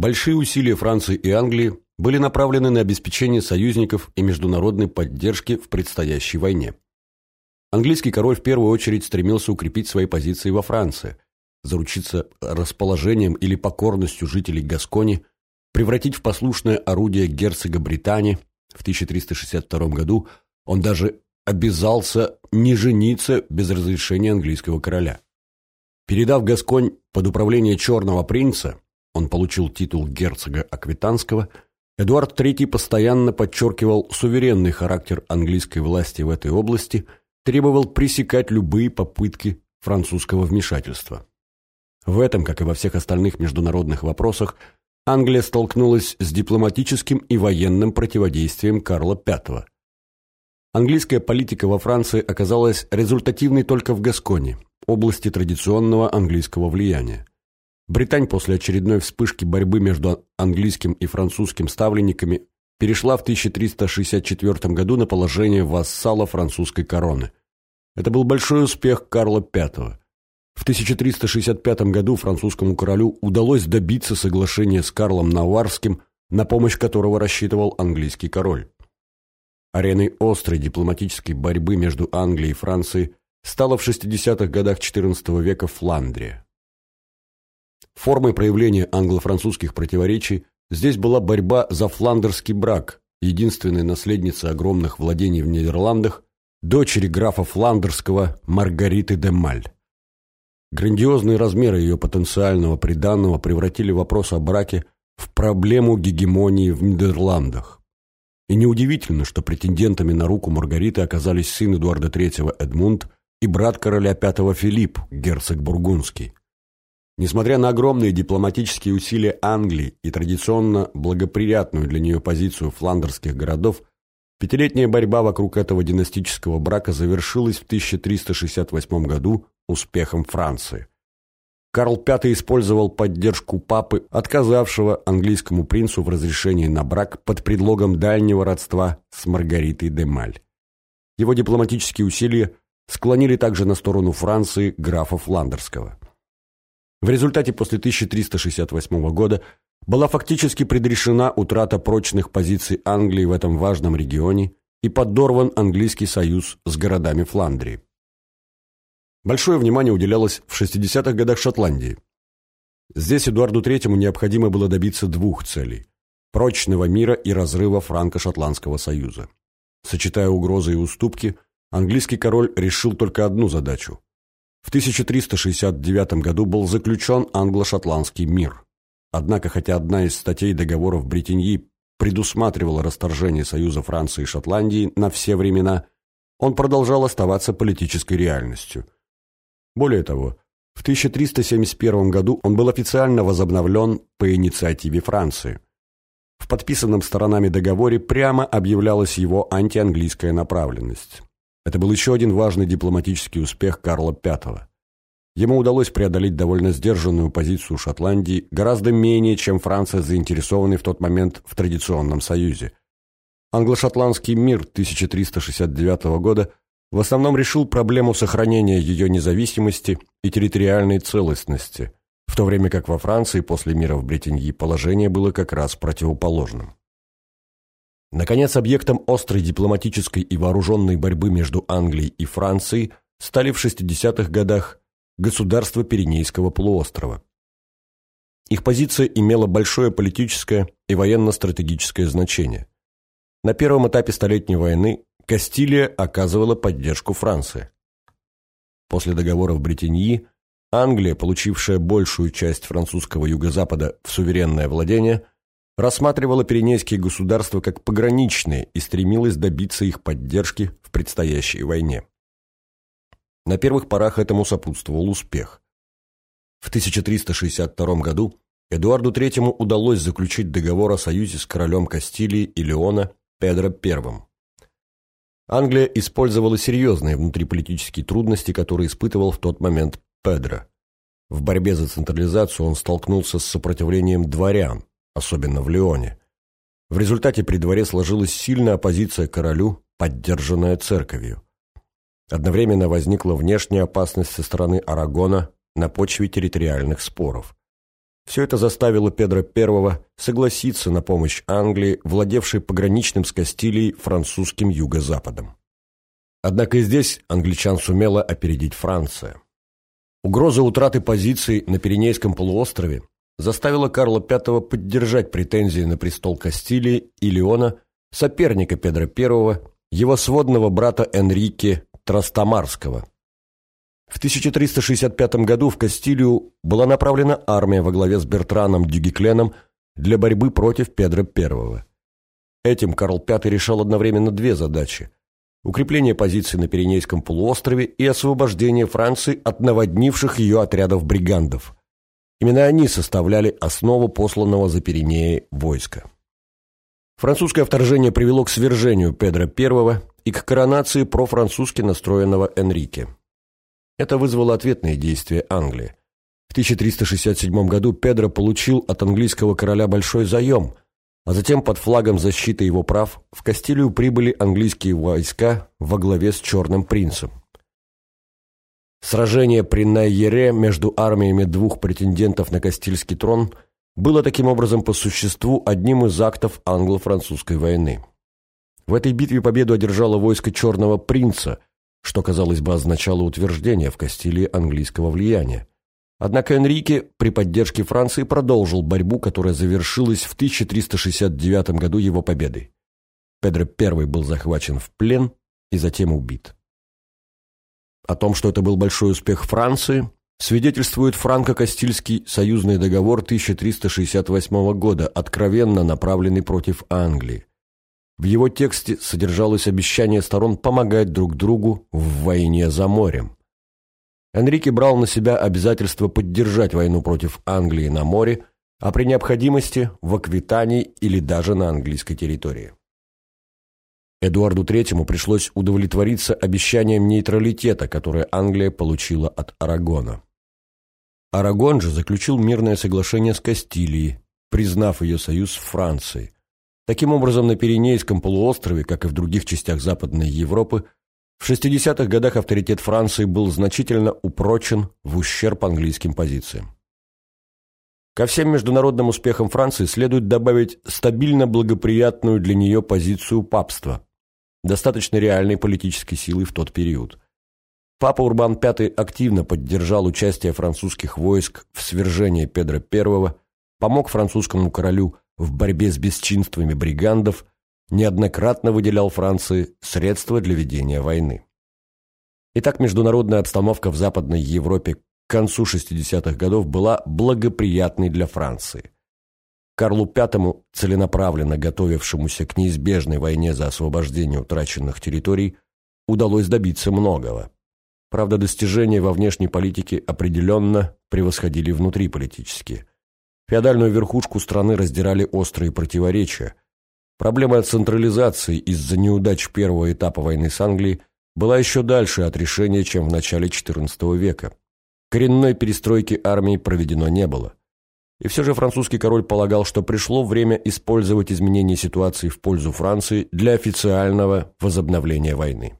Большие усилия Франции и Англии были направлены на обеспечение союзников и международной поддержки в предстоящей войне. Английский король в первую очередь стремился укрепить свои позиции во Франции, заручиться расположением или покорностью жителей Гаскони, превратить в послушное орудие герцога Британии. В 1362 году он даже обязался не жениться без разрешения английского короля. Передав Гасконь под управление Черного принца, он получил титул герцога Аквитанского, Эдуард III постоянно подчеркивал суверенный характер английской власти в этой области, требовал пресекать любые попытки французского вмешательства. В этом, как и во всех остальных международных вопросах, Англия столкнулась с дипломатическим и военным противодействием Карла V. Английская политика во Франции оказалась результативной только в Гасконе, области традиционного английского влияния. Британь после очередной вспышки борьбы между английским и французским ставленниками перешла в 1364 году на положение вассала французской короны. Это был большой успех Карла V. В 1365 году французскому королю удалось добиться соглашения с Карлом Наварским, на помощь которого рассчитывал английский король. Ареной острой дипломатической борьбы между Англией и Францией стала в 60-х годах XIV века Фландрия. Формой проявления англо-французских противоречий здесь была борьба за фландерский брак, единственной наследницы огромных владений в Нидерландах, дочери графа Фландерского Маргариты де Маль. Грандиозные размеры ее потенциального приданного превратили вопрос о браке в проблему гегемонии в Нидерландах. И неудивительно, что претендентами на руку Маргариты оказались сын Эдуарда III Эдмунд и брат короля V Филипп, герцог Бургундский. Несмотря на огромные дипломатические усилия Англии и традиционно благоприятную для нее позицию фландерских городов, пятилетняя борьба вокруг этого династического брака завершилась в 1368 году успехом Франции. Карл V использовал поддержку папы, отказавшего английскому принцу в разрешении на брак под предлогом дальнего родства с Маргаритой де Маль. Его дипломатические усилия склонили также на сторону Франции графа Фландерского. В результате после 1368 года была фактически предрешена утрата прочных позиций Англии в этом важном регионе и подорван английский союз с городами Фландрии. Большое внимание уделялось в 60-х годах Шотландии. Здесь Эдуарду III необходимо было добиться двух целей – прочного мира и разрыва франко-шотландского союза. Сочетая угрозы и уступки, английский король решил только одну задачу в 1369 году был заключен англо-шотландский мир. Однако, хотя одна из статей договоров Бретеньи предусматривала расторжение союза Франции и Шотландии на все времена, он продолжал оставаться политической реальностью. Более того, в 1371 году он был официально возобновлен по инициативе Франции. В подписанном сторонами договоре прямо объявлялась его антианглийская направленность. Это был еще один важный дипломатический успех Карла V. Ему удалось преодолеть довольно сдержанную позицию Шотландии, гораздо менее, чем Франция, заинтересованной в тот момент в традиционном союзе. Англо-шотландский мир 1369 года в основном решил проблему сохранения ее независимости и территориальной целостности, в то время как во Франции после мира в Бретеньи положение было как раз противоположным. Наконец, объектом острой дипломатической и вооруженной борьбы между Англией и Францией стали в 60-х годах государства Пиренейского полуострова. Их позиция имела большое политическое и военно-стратегическое значение. На первом этапе Столетней войны Кастилия оказывала поддержку Франции. После договора в Бретеньи Англия, получившая большую часть французского юго-запада в суверенное владение, рассматривала Пиренейские государства как пограничные и стремилась добиться их поддержки в предстоящей войне. На первых порах этому сопутствовал успех. В 1362 году Эдуарду III удалось заключить договор о союзе с королем Кастилии и Леона Педро I. Англия использовала серьезные внутриполитические трудности, которые испытывал в тот момент Педро. В борьбе за централизацию он столкнулся с сопротивлением дворян, особенно в Лионе. В результате при дворе сложилась сильная оппозиция королю, поддержанная церковью. Одновременно возникла внешняя опасность со стороны Арагона на почве территориальных споров. Все это заставило Педро I согласиться на помощь Англии, владевшей пограничным с Кастилией французским юго-западом. Однако и здесь англичан сумела опередить Франция. Угроза утраты позиций на Пиренейском полуострове заставила Карла V поддержать претензии на престол Кастилии и Леона соперника Педро I, его сводного брата Энрике Трастамарского. В 1365 году в Кастилию была направлена армия во главе с Бертраном Дюгекленом для борьбы против Педро I. Этим Карл V решал одновременно две задачи – укрепление позиций на Пиренейском полуострове и освобождение Франции от наводнивших ее отрядов бригандов. Именно они составляли основу посланного за Пиренеи войска. Французское вторжение привело к свержению Педро I и к коронации профранцузски настроенного Энрике. Это вызвало ответные действия Англии. В 1367 году Педро получил от английского короля большой заем, а затем под флагом защиты его прав в Кастилию прибыли английские войска во главе с Черным принцем. Сражение при Найере между армиями двух претендентов на Кастильский трон – было таким образом по существу одним из актов англо-французской войны. В этой битве победу одержало войско Черного принца, что, казалось бы, означало утверждение в Кастилии английского влияния. Однако Энрике при поддержке Франции продолжил борьбу, которая завершилась в 1369 году его победой. Педро I был захвачен в плен и затем убит. О том, что это был большой успех Франции, свидетельствует франко-кастильский союзный договор 1368 года, откровенно направленный против Англии. В его тексте содержалось обещание сторон помогать друг другу в войне за морем. Энрике брал на себя обязательство поддержать войну против Англии на море, а при необходимости в Аквитании или даже на английской территории. Эдуарду III пришлось удовлетвориться обещанием нейтралитета, которое Англия получила от Арагона. Арагон же заключил мирное соглашение с Кастилией, признав ее союз с Францией. Таким образом, на Пиренейском полуострове, как и в других частях Западной Европы, в 60-х годах авторитет Франции был значительно упрочен в ущерб английским позициям. Ко всем международным успехам Франции следует добавить стабильно благоприятную для нее позицию папства, достаточно реальной политической силы в тот период – Папа Урбан V активно поддержал участие французских войск в свержении Педро I, помог французскому королю в борьбе с бесчинствами бригандов, неоднократно выделял Франции средства для ведения войны. Итак, международная обстановка в Западной Европе к концу 60-х годов была благоприятной для Франции. Карлу V, целенаправленно готовившемуся к неизбежной войне за освобождение утраченных территорий, удалось добиться многого. Правда, достижения во внешней политике определенно превосходили внутриполитические. Феодальную верхушку страны раздирали острые противоречия. Проблема централизации из-за неудач первого этапа войны с Англией была еще дальше от решения, чем в начале XIV века. Коренной перестройки армии проведено не было. И все же французский король полагал, что пришло время использовать изменение ситуации в пользу Франции для официального возобновления войны.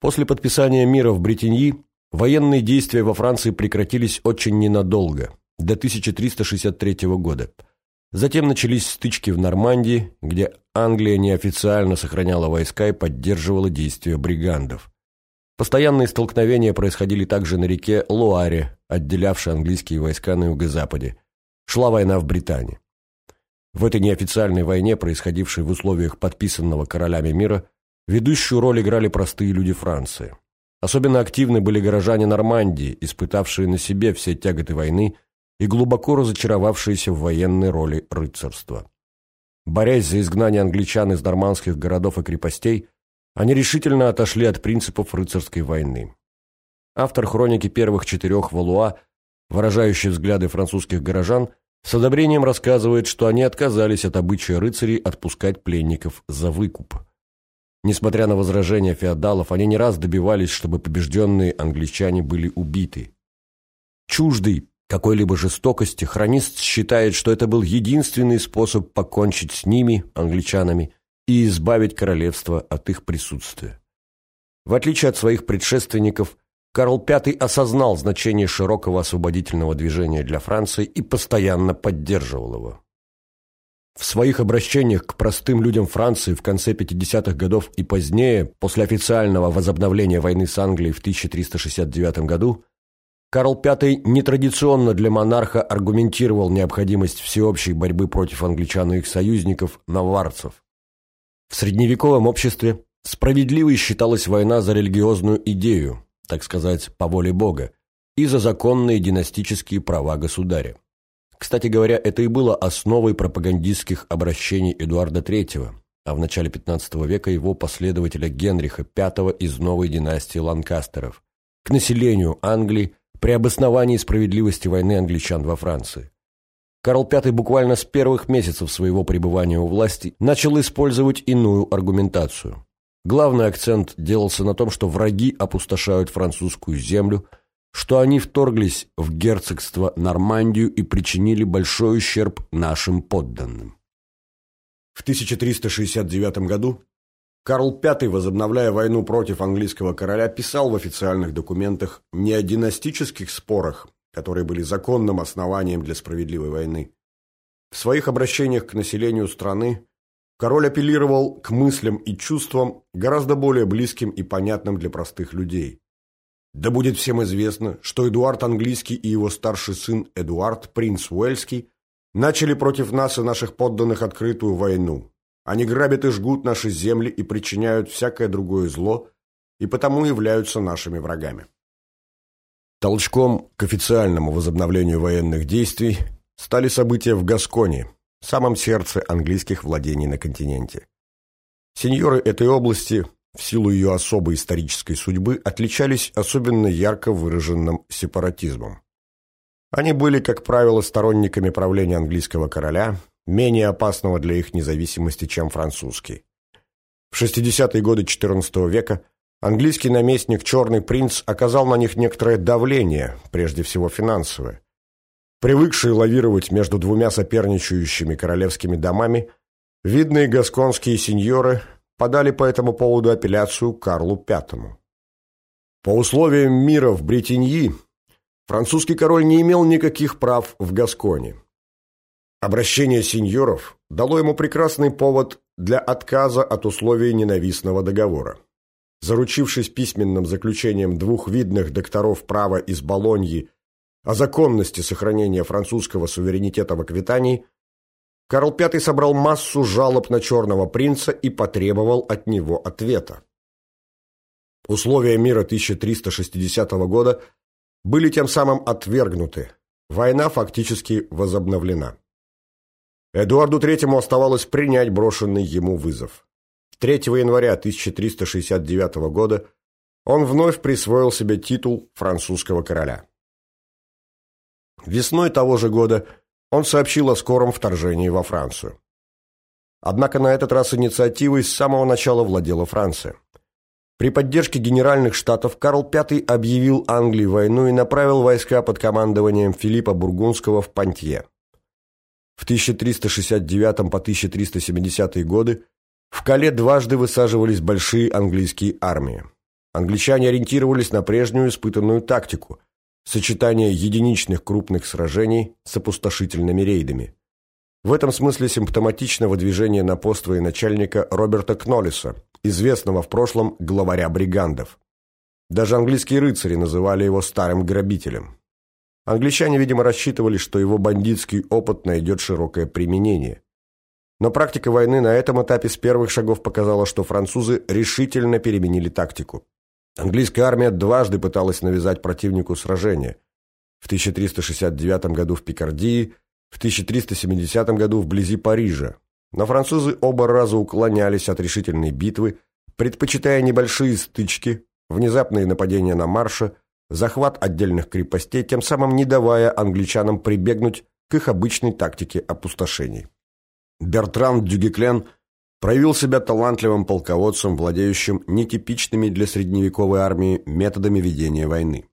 После подписания мира в Бретеньи военные действия во Франции прекратились очень ненадолго, до 1363 года. Затем начались стычки в Нормандии, где Англия неофициально сохраняла войска и поддерживала действия бригандов. Постоянные столкновения происходили также на реке Луаре, отделявшей английские войска на юго-западе. Шла война в Британии. В этой неофициальной войне, происходившей в условиях подписанного королями мира, Ведущую роль играли простые люди Франции. Особенно активны были горожане Нормандии, испытавшие на себе все тяготы войны и глубоко разочаровавшиеся в военной роли рыцарства. Борясь за изгнание англичан из нормандских городов и крепостей, они решительно отошли от принципов рыцарской войны. Автор хроники первых четырех Валуа, выражающий взгляды французских горожан, с одобрением рассказывает, что они отказались от обычая рыцарей отпускать пленников за выкуп – Несмотря на возражения феодалов, они не раз добивались, чтобы побежденные англичане были убиты. Чуждый какой-либо жестокости, хронист считает, что это был единственный способ покончить с ними, англичанами, и избавить королевство от их присутствия. В отличие от своих предшественников, Карл V осознал значение широкого освободительного движения для Франции и постоянно поддерживал его. В своих обращениях к простым людям Франции в конце 50-х годов и позднее, после официального возобновления войны с Англией в 1369 году, Карл V нетрадиционно для монарха аргументировал необходимость всеобщей борьбы против англичан и их союзников, наварцев. В средневековом обществе справедливой считалась война за религиозную идею, так сказать, по воле Бога, и за законные династические права государя. Кстати говоря, это и было основой пропагандистских обращений Эдуарда III, а в начале XV века его последователя Генриха V из новой династии Ланкастеров, к населению Англии при обосновании справедливости войны англичан во Франции. Карл V буквально с первых месяцев своего пребывания у власти начал использовать иную аргументацию. Главный акцент делался на том, что враги опустошают французскую землю, что они вторглись в герцогство Нормандию и причинили большой ущерб нашим подданным. В 1369 году Карл V, возобновляя войну против английского короля, писал в официальных документах не о династических спорах, которые были законным основанием для справедливой войны. В своих обращениях к населению страны король апеллировал к мыслям и чувствам, гораздо более близким и понятным для простых людей. Да будет всем известно, что Эдуард Английский и его старший сын Эдуард, принц Уэльский, начали против нас и наших подданных открытую войну. Они грабят и жгут наши земли и причиняют всякое другое зло, и потому являются нашими врагами. Толчком к официальному возобновлению военных действий стали события в Гасконе, самом сердце английских владений на континенте. Сеньоры этой области, в силу ее особой исторической судьбы, отличались особенно ярко выраженным сепаратизмом. Они были, как правило, сторонниками правления английского короля, менее опасного для их независимости, чем французский. В 60-е годы XIV века Английский наместник Черный принц оказал на них некоторое давление, прежде всего финансовое. Привыкшие лавировать между двумя соперничающими королевскими домами, видные гасконские сеньоры подали по этому поводу апелляцию Карлу V. По условиям мира в Бретеньи французский король не имел никаких прав в Гасконе. Обращение сеньоров дало ему прекрасный повод для отказа от условий ненавистного договора. Заручившись письменным заключением двух видных докторов права из Болоньи о законности сохранения французского суверенитета в Аквитании, Карл V собрал массу жалоб на Черного принца и потребовал от него ответа. Условия мира 1360 года были тем самым отвергнуты, война фактически возобновлена. Эдуарду III оставалось принять брошенный ему вызов. 3 января 1369 года он вновь присвоил себе титул французского короля. Весной того же года он сообщил о скором вторжении во Францию. Однако на этот раз инициативой с самого начала владела Франция. При поддержке генеральных штатов Карл V объявил Англии войну и направил войска под командованием Филиппа Бургундского в Пантье. В 1369 по 1370 годы в Кале дважды высаживались большие английские армии. Англичане ориентировались на прежнюю испытанную тактику – сочетание единичных крупных сражений с опустошительными рейдами. В этом смысле симптоматично выдвижение на пост военачальника Роберта Кноллиса, известного в прошлом главаря бригандов. Даже английские рыцари называли его старым грабителем. Англичане, видимо, рассчитывали, что его бандитский опыт найдет широкое применение. Но практика войны на этом этапе с первых шагов показала, что французы решительно переменили тактику. Английская армия дважды пыталась навязать противнику сражение. В 1369 году в Пикардии, в 1370 году вблизи Парижа. Но французы оба раза уклонялись от решительной битвы, предпочитая небольшие стычки, внезапные нападения на марше, захват отдельных крепостей, тем самым не давая англичанам прибегнуть к их обычной тактике опустошений. Бертран Дюгеклен проявил себя талантливым полководцем, владеющим нетипичными для средневековой армии методами ведения войны.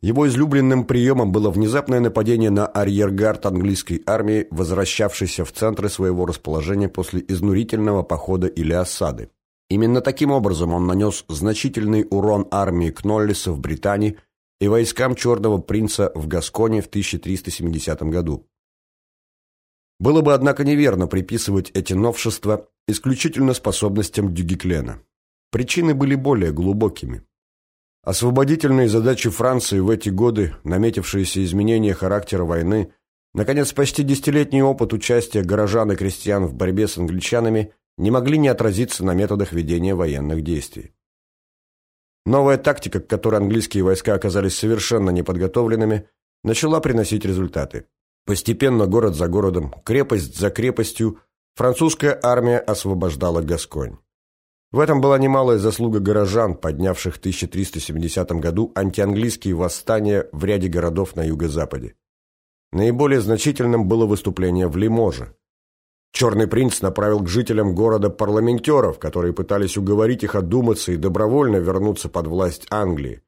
Его излюбленным приемом было внезапное нападение на арьергард английской армии, возвращавшейся в центры своего расположения после изнурительного похода или осады. Именно таким образом он нанес значительный урон армии Кноллиса в Британии и войскам Черного принца в Гасконе в 1370 году. Было бы, однако, неверно приписывать эти новшества исключительно способностям Дюгеклена. Причины были более глубокими. Освободительные задачи Франции в эти годы, наметившиеся изменения характера войны, наконец, почти десятилетний опыт участия горожан и крестьян в борьбе с англичанами не могли не отразиться на методах ведения военных действий. Новая тактика, к которой английские войска оказались совершенно неподготовленными, начала приносить результаты. Постепенно, город за городом, крепость за крепостью, французская армия освобождала Гасконь. В этом была немалая заслуга горожан, поднявших в 1370 году антианглийские восстания в ряде городов на юго-западе. Наиболее значительным было выступление в Лиможе. Черный принц направил к жителям города парламентеров, которые пытались уговорить их одуматься и добровольно вернуться под власть Англии.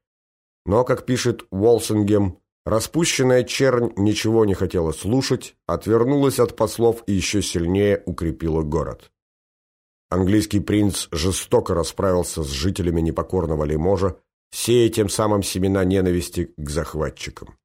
Но, как пишет Уолсингем, распущенная чернь ничего не хотела слушать, отвернулась от послов и еще сильнее укрепила город. Английский принц жестоко расправился с жителями непокорного Лиможа, сея тем самым семена ненависти к захватчикам.